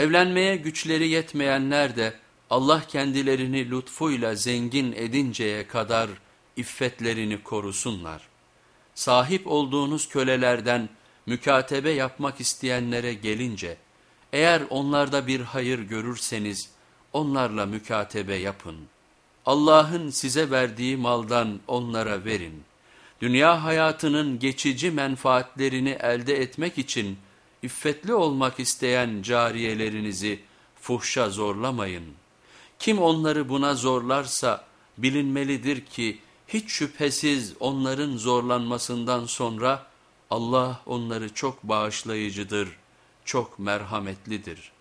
Evlenmeye güçleri yetmeyenler de Allah kendilerini lütfuyla zengin edinceye kadar iffetlerini korusunlar. Sahip olduğunuz kölelerden mükatebe yapmak isteyenlere gelince, eğer onlarda bir hayır görürseniz onlarla mükatebe yapın. Allah'ın size verdiği maldan onlara verin. Dünya hayatının geçici menfaatlerini elde etmek için iffetli olmak isteyen cariyelerinizi fuhşa zorlamayın. Kim onları buna zorlarsa bilinmelidir ki hiç şüphesiz onların zorlanmasından sonra Allah onları çok bağışlayıcıdır, çok merhametlidir.''